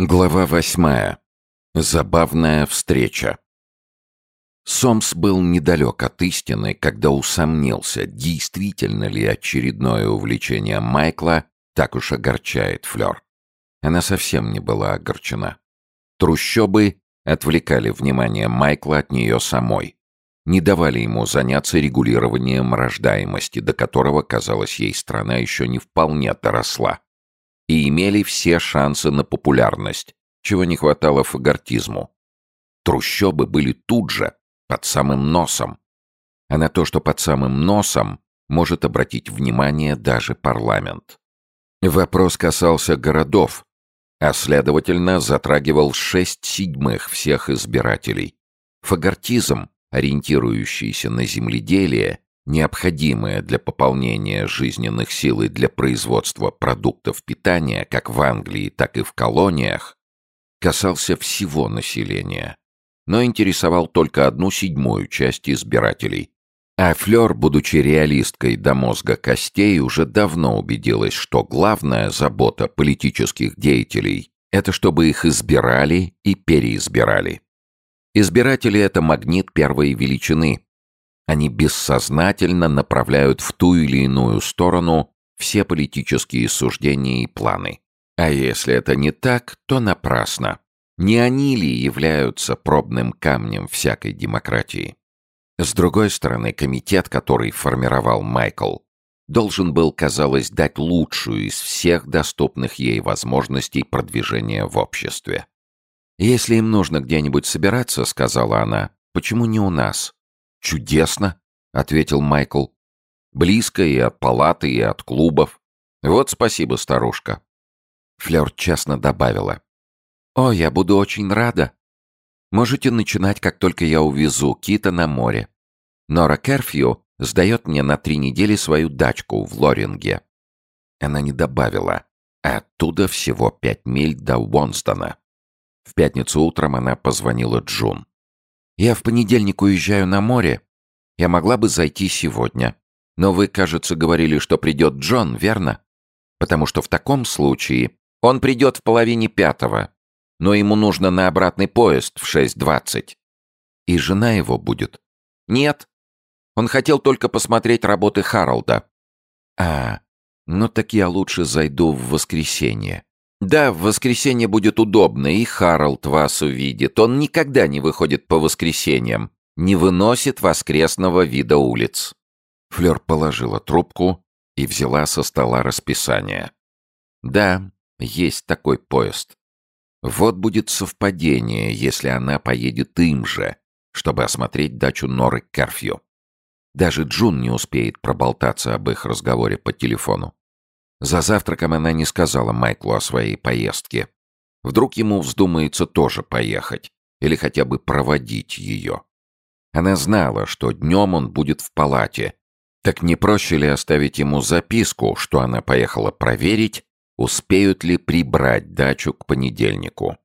Глава восьмая. Забавная встреча. Сомс был недалек от истины, когда усомнился, действительно ли очередное увлечение Майкла так уж огорчает Флёр. Она совсем не была огорчена. Трущобы отвлекали внимание Майкла от нее самой, не давали ему заняться регулированием рождаемости, до которого, казалось, ей страна еще не вполне доросла и имели все шансы на популярность, чего не хватало фагортизму. Трущобы были тут же, под самым носом. А на то, что под самым носом, может обратить внимание даже парламент. Вопрос касался городов, а следовательно затрагивал шесть седьмых всех избирателей. Фагортизм, ориентирующийся на земледелие, необходимое для пополнения жизненных сил и для производства продуктов питания как в Англии, так и в колониях, касался всего населения, но интересовал только одну седьмую часть избирателей. А Флёр, будучи реалисткой до мозга костей, уже давно убедилась, что главная забота политических деятелей – это чтобы их избирали и переизбирали. Избиратели – это магнит первой величины, они бессознательно направляют в ту или иную сторону все политические суждения и планы. А если это не так, то напрасно. Не они ли являются пробным камнем всякой демократии? С другой стороны, комитет, который формировал Майкл, должен был, казалось, дать лучшую из всех доступных ей возможностей продвижения в обществе. «Если им нужно где-нибудь собираться, — сказала она, — почему не у нас? «Чудесно», — ответил Майкл. «Близко и от палаты, и от клубов. Вот спасибо, старушка». Флёр честно добавила. «О, я буду очень рада. Можете начинать, как только я увезу Кита на море. Нора Керфью сдает мне на три недели свою дачку в Лоринге». Она не добавила. Оттуда всего пять миль до Уонстона. В пятницу утром она позвонила Джун. Я в понедельник уезжаю на море. Я могла бы зайти сегодня. Но вы, кажется, говорили, что придет Джон, верно? Потому что в таком случае он придет в половине пятого. Но ему нужно на обратный поезд в 6.20. И жена его будет? Нет. Он хотел только посмотреть работы Харолда. А, ну так я лучше зайду в воскресенье. «Да, в воскресенье будет удобно, и Харалд вас увидит. Он никогда не выходит по воскресеньям, не выносит воскресного вида улиц». Флёр положила трубку и взяла со стола расписание. «Да, есть такой поезд. Вот будет совпадение, если она поедет им же, чтобы осмотреть дачу Норы Карфью. Даже Джун не успеет проболтаться об их разговоре по телефону. За завтраком она не сказала Майклу о своей поездке. Вдруг ему вздумается тоже поехать или хотя бы проводить ее. Она знала, что днем он будет в палате. Так не проще ли оставить ему записку, что она поехала проверить, успеют ли прибрать дачу к понедельнику?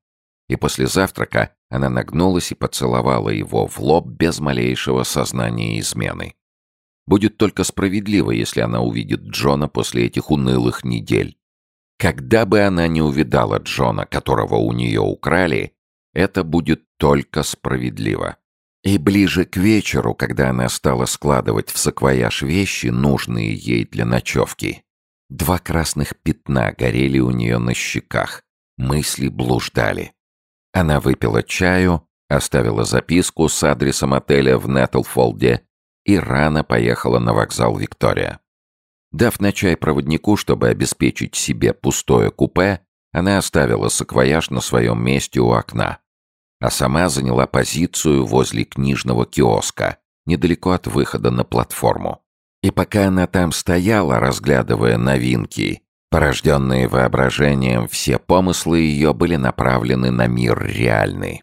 И после завтрака она нагнулась и поцеловала его в лоб без малейшего сознания измены. Будет только справедливо, если она увидит Джона после этих унылых недель. Когда бы она не увидала Джона, которого у нее украли, это будет только справедливо. И ближе к вечеру, когда она стала складывать в саквояж вещи, нужные ей для ночевки, два красных пятна горели у нее на щеках, мысли блуждали. Она выпила чаю, оставила записку с адресом отеля в Нэттлфолде и рано поехала на вокзал Виктория. Дав на чай проводнику, чтобы обеспечить себе пустое купе, она оставила саквояж на своем месте у окна, а сама заняла позицию возле книжного киоска, недалеко от выхода на платформу. И пока она там стояла, разглядывая новинки, порожденные воображением, все помыслы ее были направлены на мир реальный.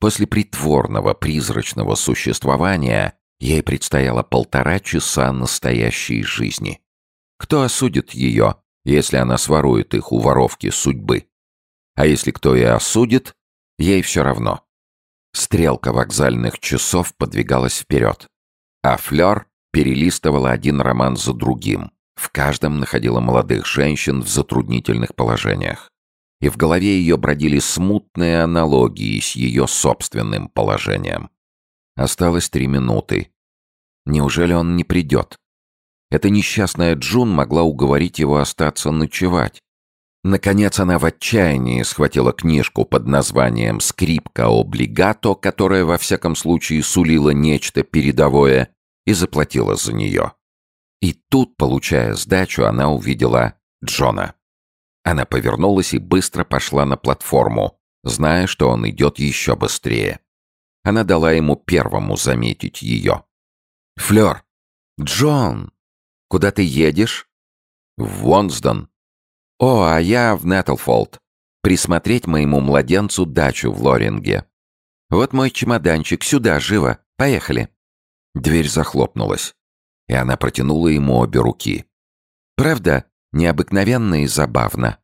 После притворного призрачного существования Ей предстояло полтора часа настоящей жизни. Кто осудит ее, если она сворует их у воровки судьбы? А если кто и осудит, ей все равно. Стрелка вокзальных часов подвигалась вперед, а Флёр перелистывала один роман за другим. В каждом находила молодых женщин в затруднительных положениях. и в голове ее бродили смутные аналогии с ее собственным положением. Осталось три минуты. Неужели он не придет? Эта несчастная Джун могла уговорить его остаться ночевать. Наконец она в отчаянии схватила книжку под названием «Скрипка облигато», которая во всяком случае сулила нечто передовое, и заплатила за нее. И тут, получая сдачу, она увидела Джона. Она повернулась и быстро пошла на платформу, зная, что он идет еще быстрее. Она дала ему первому заметить ее. «Флёр! Джон! Куда ты едешь?» «В Вонсдон». «О, а я в Нэттлфолд. Присмотреть моему младенцу дачу в Лоринге. Вот мой чемоданчик. Сюда, живо. Поехали». Дверь захлопнулась, и она протянула ему обе руки. «Правда, Необыкновенно и забавно.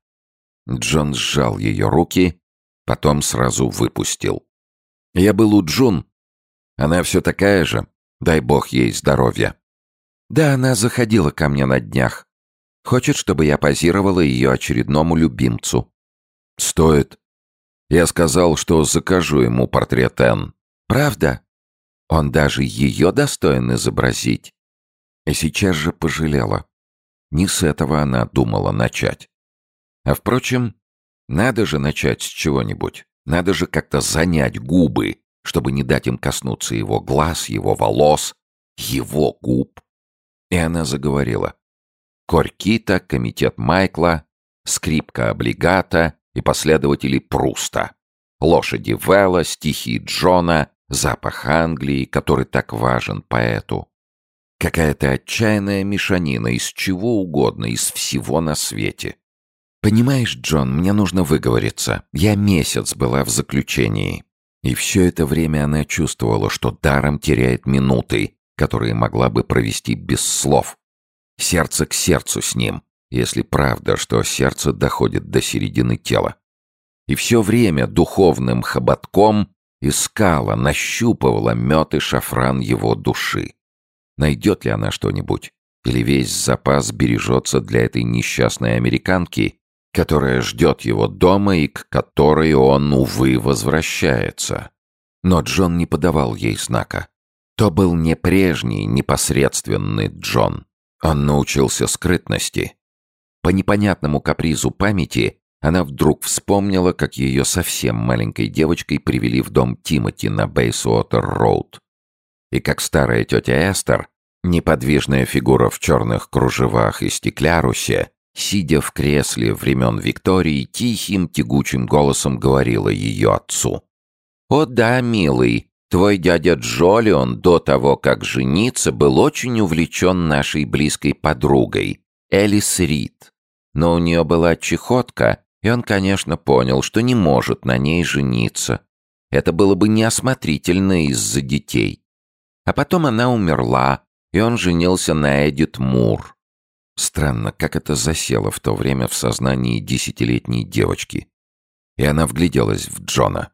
Джон сжал ее руки, потом сразу выпустил. Я был у Джун. Она все такая же, дай бог ей здоровья. Да, она заходила ко мне на днях. Хочет, чтобы я позировала ее очередному любимцу. Стоит. Я сказал, что закажу ему портрет Энн. Правда? Он даже ее достоин изобразить. И сейчас же пожалела. Не с этого она думала начать. А впрочем, надо же начать с чего-нибудь. Надо же как-то занять губы, чтобы не дать им коснуться его глаз, его волос, его губ. И она заговорила. Корькита, комитет Майкла, скрипка облигата и последователи Пруста. Лошади Вэлла, стихи Джона, запах Англии, который так важен поэту. Какая-то отчаянная мешанина из чего угодно, из всего на свете. Понимаешь, Джон, мне нужно выговориться. Я месяц была в заключении. И все это время она чувствовала, что даром теряет минуты, которые могла бы провести без слов. Сердце к сердцу с ним, если правда, что сердце доходит до середины тела. И все время духовным хоботком искала, нащупывала мед и шафран его души. Найдет ли она что-нибудь? Или весь запас бережется для этой несчастной американки, которая ждет его дома и к которой он, увы, возвращается? Но Джон не подавал ей знака. То был не прежний, непосредственный Джон. Он научился скрытности. По непонятному капризу памяти она вдруг вспомнила, как ее совсем маленькой девочкой привели в дом Тимоти на Бейсуотер-Роуд и как старая тетя Эстер, неподвижная фигура в черных кружевах и стеклярусе, сидя в кресле времен Виктории, тихим тягучим голосом говорила ее отцу. «О да, милый, твой дядя Джолион до того, как жениться, был очень увлечен нашей близкой подругой, Элис Рид. Но у нее была чехотка, и он, конечно, понял, что не может на ней жениться. Это было бы неосмотрительно из-за детей. А потом она умерла, и он женился на Эдит Мур. Странно, как это засело в то время в сознании десятилетней девочки. И она вгляделась в Джона.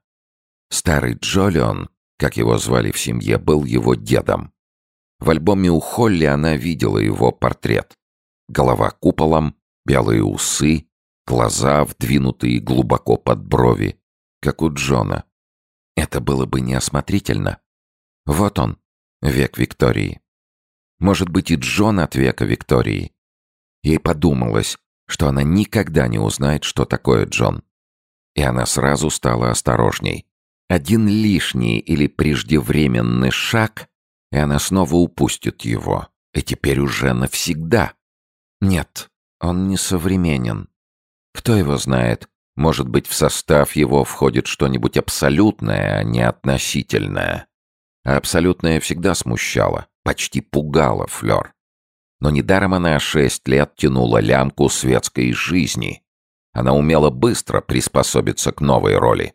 Старый Джолион, как его звали в семье, был его дедом. В альбоме у Холли она видела его портрет. Голова куполом, белые усы, глаза, вдвинутые глубоко под брови, как у Джона. Это было бы неосмотрительно. Вот он, Век Виктории. Может быть, и Джон от века Виктории. Ей подумалось, что она никогда не узнает, что такое Джон. И она сразу стала осторожней. Один лишний или преждевременный шаг, и она снова упустит его. И теперь уже навсегда. Нет, он не современен. Кто его знает, может быть, в состав его входит что-нибудь абсолютное, а не относительное. А абсолютное всегда смущало, почти пугало Флёр. Но недаром она шесть лет тянула лямку светской жизни. Она умела быстро приспособиться к новой роли.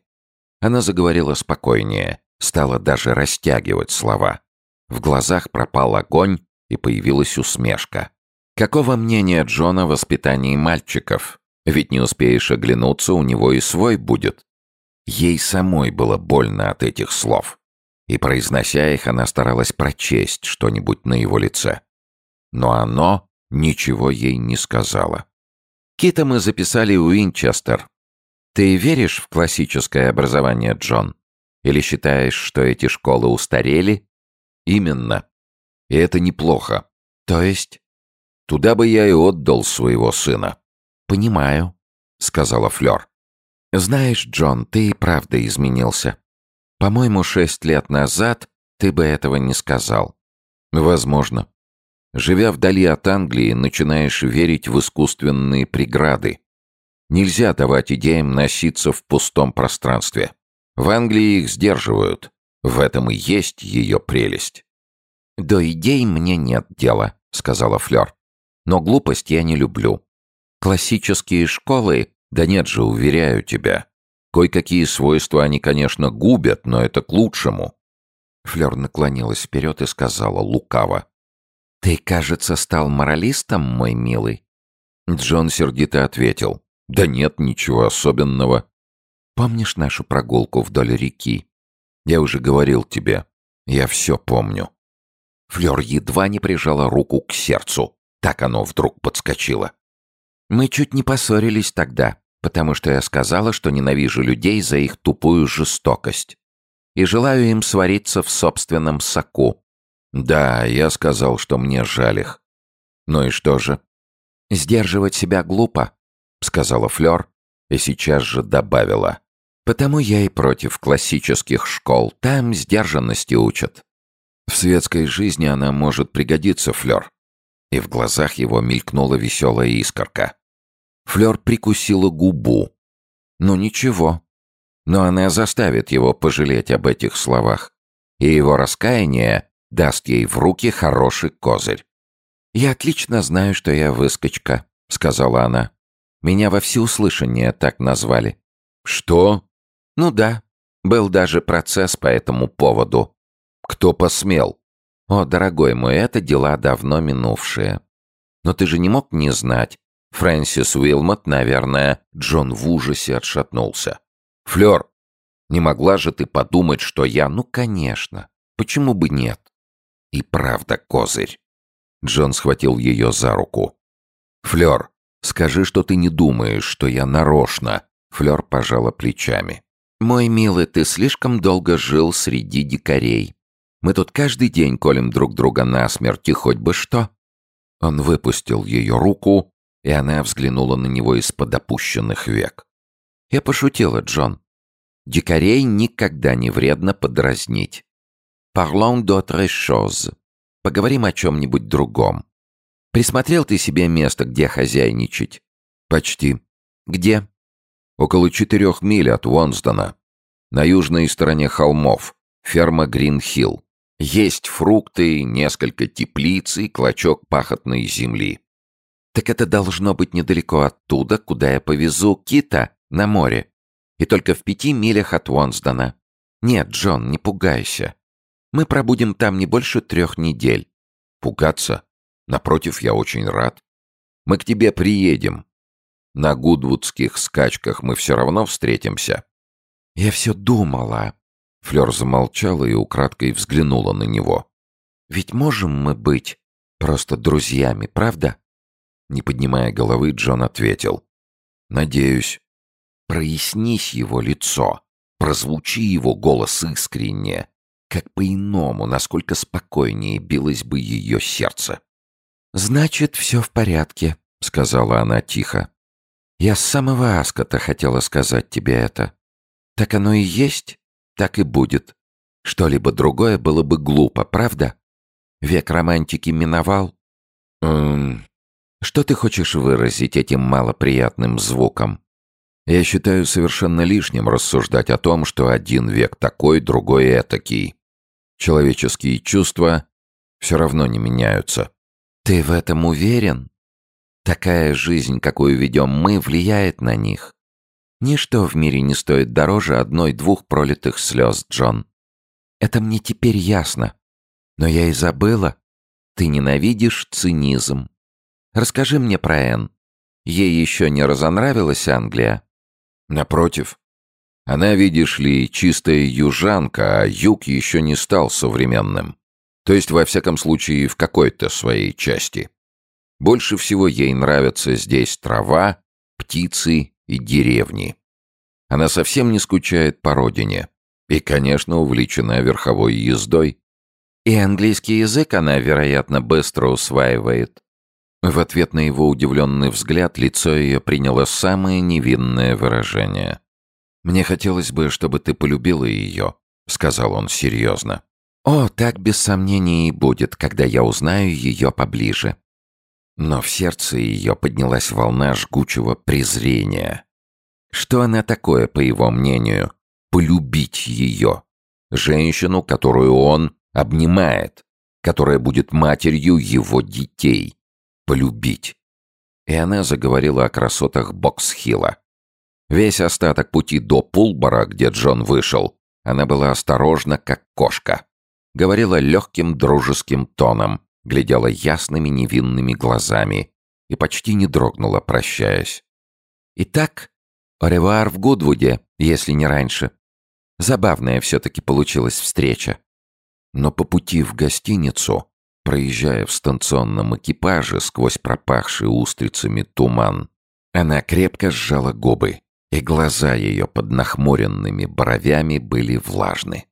Она заговорила спокойнее, стала даже растягивать слова. В глазах пропал огонь, и появилась усмешка. Какого мнения Джона о воспитании мальчиков? Ведь не успеешь оглянуться, у него и свой будет. Ей самой было больно от этих слов и, произнося их, она старалась прочесть что-нибудь на его лице. Но оно ничего ей не сказала. Кита мы записали Уинчестер. Ты веришь в классическое образование, Джон? Или считаешь, что эти школы устарели? Именно. И это неплохо. То есть? Туда бы я и отдал своего сына. Понимаю, сказала Флёр. Знаешь, Джон, ты и правда изменился. По-моему, шесть лет назад ты бы этого не сказал. Возможно. Живя вдали от Англии, начинаешь верить в искусственные преграды. Нельзя давать идеям носиться в пустом пространстве. В Англии их сдерживают. В этом и есть ее прелесть. «До идей мне нет дела», — сказала Флёр. «Но глупость я не люблю. Классические школы, да нет же, уверяю тебя. Кое-какие свойства они, конечно, губят, но это к лучшему». Флёр наклонилась вперед и сказала лукаво. «Ты, кажется, стал моралистом, мой милый?» Джон сердито ответил. «Да нет, ничего особенного. Помнишь нашу прогулку вдоль реки? Я уже говорил тебе. Я все помню». Флёр едва не прижала руку к сердцу. Так оно вдруг подскочило. «Мы чуть не поссорились тогда, потому что я сказала, что ненавижу людей за их тупую жестокость и желаю им свариться в собственном соку. Да, я сказал, что мне жаль их. Ну и что же? Сдерживать себя глупо, сказала Флёр и сейчас же добавила. Потому я и против классических школ. Там сдержанности учат. В светской жизни она может пригодиться, Флёр. И в глазах его мелькнула веселая искорка. Флёр прикусила губу. Ну ничего. Но она заставит его пожалеть об этих словах. И его раскаяние даст ей в руки хороший козырь. «Я отлично знаю, что я выскочка», — сказала она. «Меня во всеуслышание так назвали». «Что?» «Ну да. Был даже процесс по этому поводу». «Кто посмел?» «О, дорогой мой, это дела давно минувшие. Но ты же не мог не знать. Фрэнсис Уилмот, наверное...» Джон в ужасе отшатнулся. «Флёр, не могла же ты подумать, что я...» «Ну, конечно. Почему бы нет?» И правда козырь. Джон схватил ее за руку. «Флёр, скажи, что ты не думаешь, что я нарочно». Флёр пожала плечами. «Мой милый, ты слишком долго жил среди дикарей. Мы тут каждый день колем друг друга насмерть, и хоть бы что». Он выпустил ее руку, и она взглянула на него из-под опущенных век. «Я пошутила, Джон. Дикарей никогда не вредно подразнить. Parlons d'autre chose. Поговорим о чем-нибудь другом. Присмотрел ты себе место, где хозяйничать? Почти. Где? Около четырех миль от Уонсдона. На южной стороне холмов. Ферма Грин-Хилл. Есть фрукты, несколько теплиц и клочок пахотной земли. Так это должно быть недалеко оттуда, куда я повезу Кита на море. И только в пяти милях от Уонсдона. Нет, Джон, не пугайся. Мы пробудем там не больше трех недель. Пугаться? Напротив, я очень рад. Мы к тебе приедем. На гудвудских скачках мы все равно встретимся. Я все думала. Флёр замолчала и украдкой взглянула на него. Ведь можем мы быть просто друзьями, правда? Не поднимая головы, Джон ответил. Надеюсь. Прояснись его лицо. Прозвучи его голос искренне как по-иному, насколько спокойнее билось бы ее сердце. «Значит, все в порядке», — сказала она тихо. «Я с самого Аскота хотела сказать тебе это. Так оно и есть, так и будет. Что-либо другое было бы глупо, правда? Век романтики миновал?» «Эм...» «Что ты хочешь выразить этим малоприятным звуком?» «Я считаю совершенно лишним рассуждать о том, что один век такой, другой этакий. Человеческие чувства все равно не меняются. Ты в этом уверен? Такая жизнь, какую ведем мы, влияет на них. Ничто в мире не стоит дороже одной-двух пролитых слез, Джон. Это мне теперь ясно. Но я и забыла. Ты ненавидишь цинизм. Расскажи мне про Энн. Ей еще не разонравилась Англия? Напротив, она, видишь ли, чистая южанка, а юг еще не стал современным. То есть, во всяком случае, в какой-то своей части. Больше всего ей нравятся здесь трава, птицы и деревни. Она совсем не скучает по родине. И, конечно, увлечена верховой ездой. И английский язык она, вероятно, быстро усваивает. В ответ на его удивленный взгляд лицо ее приняло самое невинное выражение. «Мне хотелось бы, чтобы ты полюбила ее», — сказал он серьезно. «О, так без сомнения и будет, когда я узнаю ее поближе». Но в сердце ее поднялась волна жгучего презрения. Что она такое, по его мнению, полюбить ее? Женщину, которую он обнимает, которая будет матерью его детей. Полюбить. И она заговорила о красотах Боксхилла. Весь остаток пути до Пулбора, где Джон вышел, она была осторожна, как кошка. Говорила легким дружеским тоном, глядела ясными невинными глазами и почти не дрогнула, прощаясь. «Итак, оревуар в Гудвуде, если не раньше. Забавная все-таки получилась встреча». Но по пути в гостиницу, проезжая в станционном экипаже сквозь пропахший устрицами туман, она крепко сжала губы, и глаза ее под нахмуренными бровями были влажны.